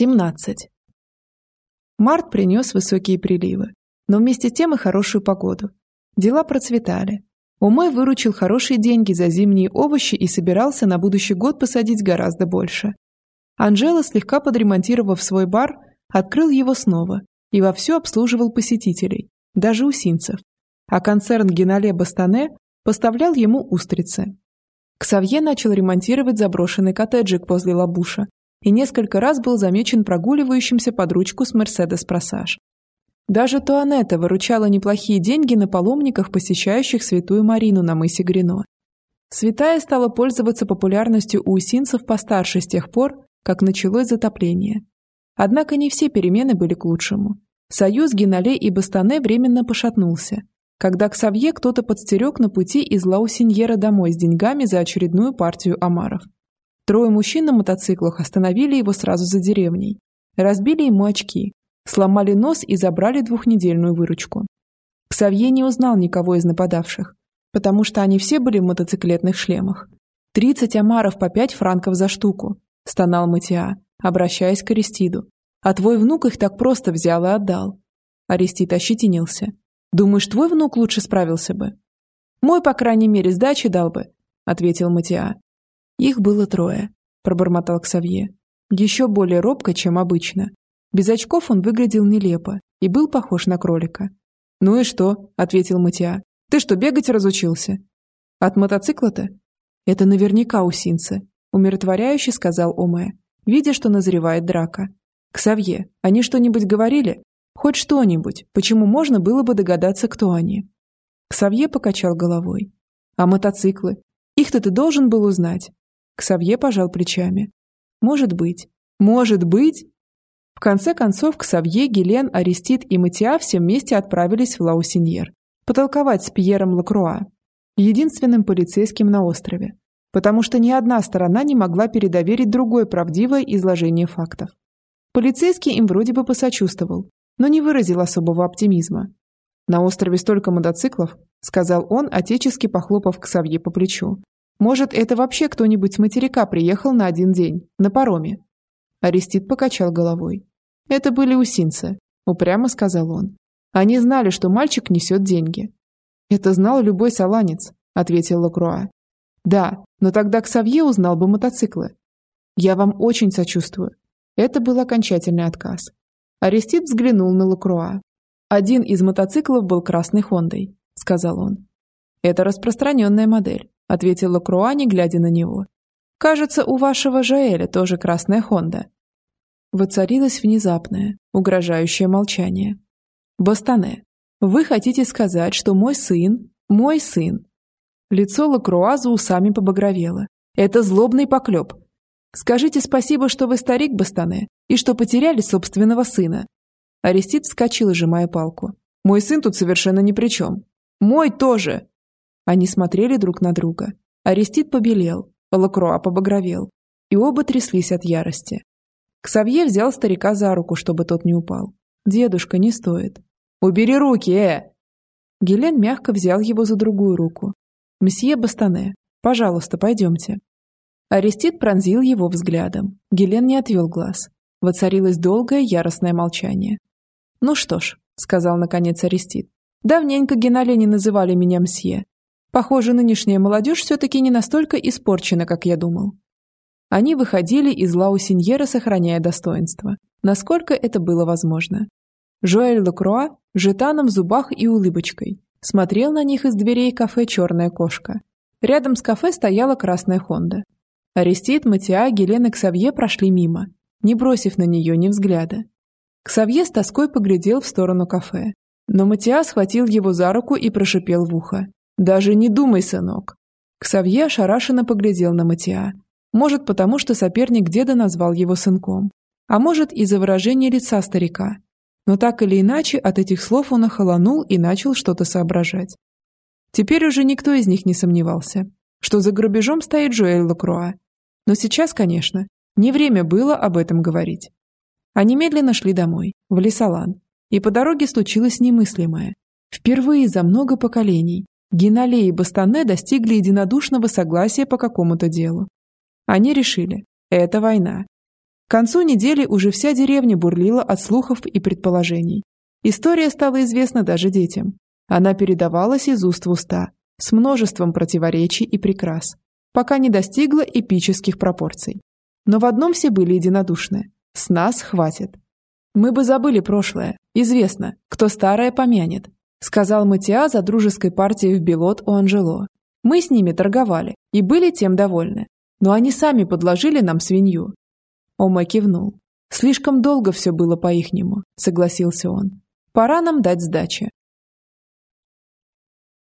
17. Март принес высокие приливы, но вместе с тем и хорошую погоду. Дела процветали. Умой выручил хорошие деньги за зимние овощи и собирался на будущий год посадить гораздо больше. Анжела, слегка подремонтировав свой бар, открыл его снова и вовсю обслуживал посетителей, даже усинцев. А концерн Генале Бастане поставлял ему устрицы. Ксавье начал ремонтировать заброшенный коттеджик возле Лабуша, и несколько раз был замечен прогуливающимся под ручку с Мерседес Просаж. Даже Туанетта выручала неплохие деньги на паломниках, посещающих Святую Марину на мысе Грино. Святая стала пользоваться популярностью у усинцев постарше с тех пор, как началось затопление. Однако не все перемены были к лучшему. Союз Генале и Бастане временно пошатнулся, когда к Савье кто-то подстерег на пути из Лаусиньера домой с деньгами за очередную партию омаров. Трое мужчин на мотоциклах остановили его сразу за деревней. Разбили ему очки, сломали нос и забрали двухнедельную выручку. Ксавье не узнал никого из нападавших, потому что они все были в мотоциклетных шлемах. «Тридцать омаров по пять франков за штуку», – стонал Матиа, обращаясь к Аристиду. «А твой внук их так просто взял и отдал». Аристид ощетинился. «Думаешь, твой внук лучше справился бы?» «Мой, по крайней мере, сдачи дал бы», – ответил Матиа. «Их было трое», – пробормотал Ксавье. Еще более робко, чем обычно. Без очков он выглядел нелепо и был похож на кролика. «Ну и что?» – ответил Матиа. «Ты что, бегать разучился?» «От мотоцикла-то?» «Это наверняка усинцы», – умиротворяюще сказал Оме, видя, что назревает драка. «Ксавье, они что-нибудь говорили? Хоть что-нибудь, почему можно было бы догадаться, кто они?» Ксавье покачал головой. «А мотоциклы? Их-то ты должен был узнать. Ксавье пожал плечами. «Может быть. Может быть!» В конце концов, Ксавье, Гелен, Арестит и Матиа все вместе отправились в Лаусиньер потолковать с Пьером Лакруа, единственным полицейским на острове, потому что ни одна сторона не могла передоверить другой правдивое изложение фактов. Полицейский им вроде бы посочувствовал, но не выразил особого оптимизма. «На острове столько мотоциклов», — сказал он, отечески похлопав Ксавье по плечу, может, это вообще кто-нибудь с материка приехал на один день, на пароме?» Арестит покачал головой. «Это были усинцы», — упрямо сказал он. «Они знали, что мальчик несет деньги». «Это знал любой саланец», — ответил Лакруа. «Да, но тогда Ксавье узнал бы мотоциклы». «Я вам очень сочувствую». Это был окончательный отказ. Арестит взглянул на Лакруа. «Один из мотоциклов был красной Хондой», — сказал он. «Это распространенная модель ответила Круани, глядя на него. «Кажется, у вашего Жаэля тоже красная Хонда». Воцарилось внезапное, угрожающее молчание. «Бастане, вы хотите сказать, что мой сын, мой сын...» Лицо Лакруа за усами побагровело. «Это злобный поклеп. Скажите спасибо, что вы старик, Бастане, и что потеряли собственного сына». Арестит вскочил, сжимая палку. «Мой сын тут совершенно ни при чем. Мой тоже!» Они смотрели друг на друга. Арестит побелел, Лакруа побагровел, и оба тряслись от ярости. Ксавье взял старика за руку, чтобы тот не упал. «Дедушка, не стоит». «Убери руки, э!» Гелен мягко взял его за другую руку. «Месье Бастане, пожалуйста, пойдемте». Арестит пронзил его взглядом. Гелен не отвел глаз. Воцарилось долгое яростное молчание. «Ну что ж», — сказал наконец Арестит, — «давненько Генале не называли меня мсье. Похоже, нынешняя молодежь все-таки не настолько испорчена, как я думал. Они выходили из Лаусиньера, сохраняя достоинство, насколько это было возможно. Жоэль Лакруа, жетаном в зубах и улыбочкой, смотрел на них из дверей кафе «Черная кошка». Рядом с кафе стояла красная Хонда. Арестит, Матиа, Гелен и Ксавье прошли мимо, не бросив на нее ни взгляда. Ксавье с тоской поглядел в сторону кафе, но Матиа схватил его за руку и прошипел в ухо. «Даже не думай, сынок!» Ксавье ошарашенно поглядел на Матиа. Может, потому что соперник деда назвал его сынком. А может, из-за выражения лица старика. Но так или иначе, от этих слов он охолонул и начал что-то соображать. Теперь уже никто из них не сомневался, что за грабежом стоит Жуэль Лакруа. Но сейчас, конечно, не время было об этом говорить. Они медленно шли домой, в Лесолан, и по дороге случилось немыслимое. Впервые за много поколений Генале и Бастане достигли единодушного согласия по какому-то делу. Они решили – это война. К концу недели уже вся деревня бурлила от слухов и предположений. История стала известна даже детям. Она передавалась из уст в уста, с множеством противоречий и прикрас, пока не достигла эпических пропорций. Но в одном все были единодушны. С нас хватит. Мы бы забыли прошлое. Известно, кто старое помянет, сказал Матиа за дружеской партией в Белот у Анжело. Мы с ними торговали и были тем довольны. Но они сами подложили нам свинью. Ома кивнул. Слишком долго все было по-ихнему, согласился он. Пора нам дать сдачи.